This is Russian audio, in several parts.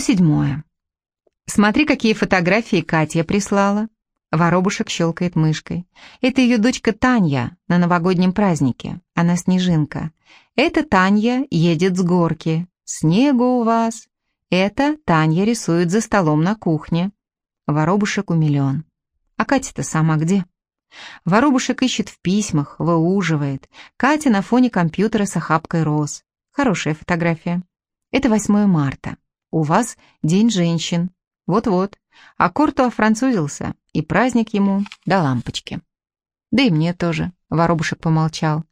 107. Смотри, какие фотографии Катя прислала. Воробушек щелкает мышкой. Это ее дочка Таня на новогоднем празднике. Она снежинка. Это Таня едет с горки. Снегу у вас. Это Таня рисует за столом на кухне. Воробушек умилен. А Катя-то сама где? Воробушек ищет в письмах, выуживает. Катя на фоне компьютера с охапкой роз. Хорошая фотография. Это 8 марта. У вас День женщин. Вот-вот. А Корту офранцузился, и праздник ему до лампочки. Да и мне тоже, Воробушек помолчал.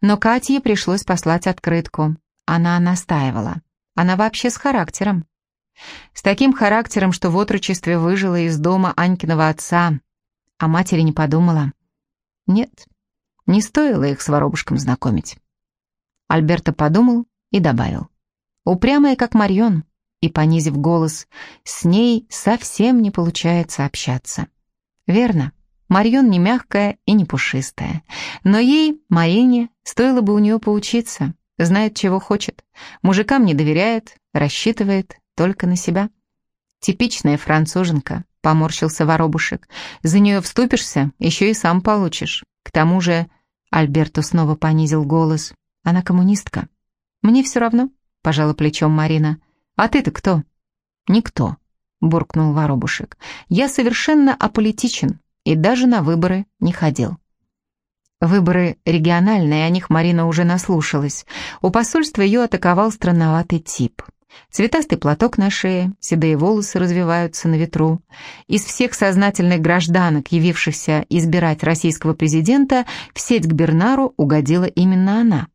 Но Кате пришлось послать открытку. Она настаивала. Она вообще с характером. С таким характером, что в отрочестве выжила из дома Анькиного отца, а матери не подумала. Нет, не стоило их с воробушком знакомить. Альберто подумал и добавил. Упрямая, как Марион, и, понизив голос, с ней совсем не получается общаться. Верно, Марион не мягкая и не пушистая, но ей, Марине, стоило бы у нее поучиться, знает, чего хочет, мужикам не доверяет, рассчитывает только на себя. Типичная француженка, поморщился воробушек. За нее вступишься, еще и сам получишь. К тому же, Альберто снова понизил голос, она коммунистка. Мне все равно, пожала плечом Марина. А ты-то кто? Никто, буркнул воробушек. Я совершенно аполитичен и даже на выборы не ходил. Выборы региональные, о них Марина уже наслушалась. У посольства ее атаковал странноватый тип – Цветастый платок на шее, седые волосы развиваются на ветру. Из всех сознательных гражданок, явившихся избирать российского президента, в сеть к Бернару угодила именно она.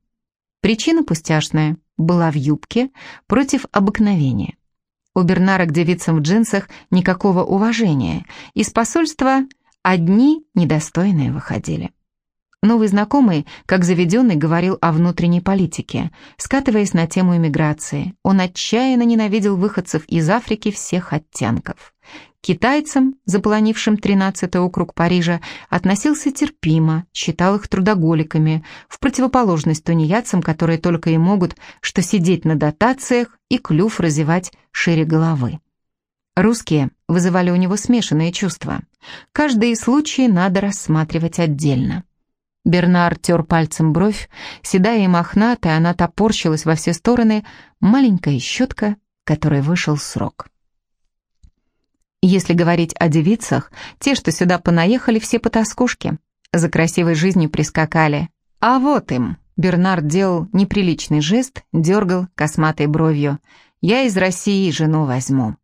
Причина пустяшная была в юбке против обыкновения. У Бернара к девицам в джинсах никакого уважения, из посольства одни недостойные выходили. Новый знакомый, как заведенный, говорил о внутренней политике, скатываясь на тему иммиграции. Он отчаянно ненавидел выходцев из Африки всех оттенков. Китайцам, заполонившим 13-й округ Парижа, относился терпимо, считал их трудоголиками, в противоположность тунеядцам, которые только и могут что сидеть на дотациях и клюв разевать шире головы. Русские вызывали у него смешанные чувства. Каждый случай надо рассматривать отдельно. Бернар тер пальцем бровь, седая и мохнатая, она топорщилась во все стороны, маленькая щетка, которой вышел срок. Если говорить о девицах, те, что сюда понаехали, все потаскушки, за красивой жизнью прискакали. А вот им. Бернар делал неприличный жест, дергал косматой бровью. «Я из России жену возьму».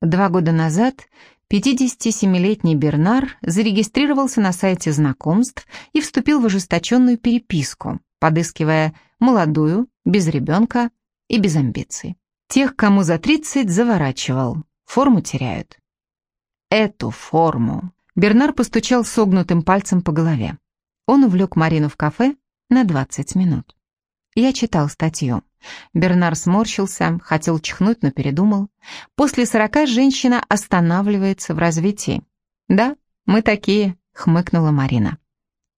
Два года назад 57-летний Бернар зарегистрировался на сайте знакомств и вступил в ожесточенную переписку, подыскивая молодую, без ребенка и без амбиций. Тех, кому за 30, заворачивал. Форму теряют. Эту форму. Бернар постучал согнутым пальцем по голове. Он увлек Марину в кафе на 20 минут. Я читал статью. Бернар сморщился, хотел чихнуть, но передумал. После сорока женщина останавливается в развитии. «Да, мы такие», — хмыкнула Марина.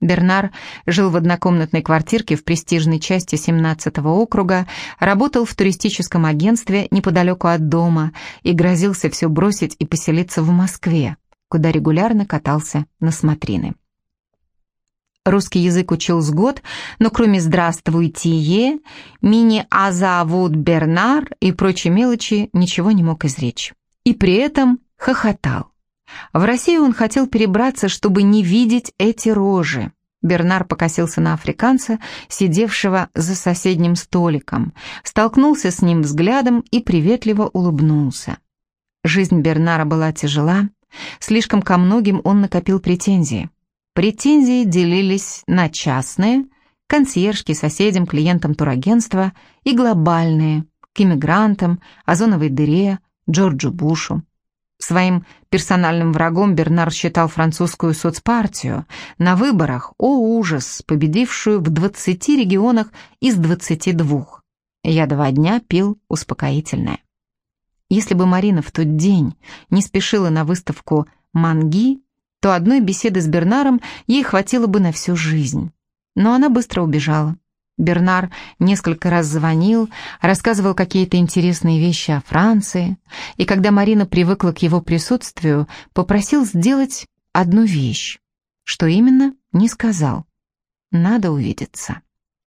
Бернар жил в однокомнатной квартирке в престижной части 17-го округа, работал в туристическом агентстве неподалеку от дома и грозился все бросить и поселиться в Москве, куда регулярно катался на смотрины. Русский язык учил с год, но кроме «здравствуйте», «мини-азавут Бернар» и прочей мелочи ничего не мог изречь. И при этом хохотал. В Россию он хотел перебраться, чтобы не видеть эти рожи. Бернар покосился на африканца, сидевшего за соседним столиком, столкнулся с ним взглядом и приветливо улыбнулся. Жизнь Бернара была тяжела, слишком ко многим он накопил претензии. Претензии делились на частные, консьержки, соседям, клиентам турагентства и глобальные, к иммигрантам, озоновой дыре, Джорджу Бушу. Своим персональным врагом Бернар считал французскую соцпартию, на выборах, о ужас, победившую в 20 регионах из 22. Я два дня пил успокоительное. Если бы Марина в тот день не спешила на выставку «Манги», то одной беседы с Бернаром ей хватило бы на всю жизнь. Но она быстро убежала. Бернар несколько раз звонил, рассказывал какие-то интересные вещи о Франции, и когда Марина привыкла к его присутствию, попросил сделать одну вещь. Что именно, не сказал. Надо увидеться.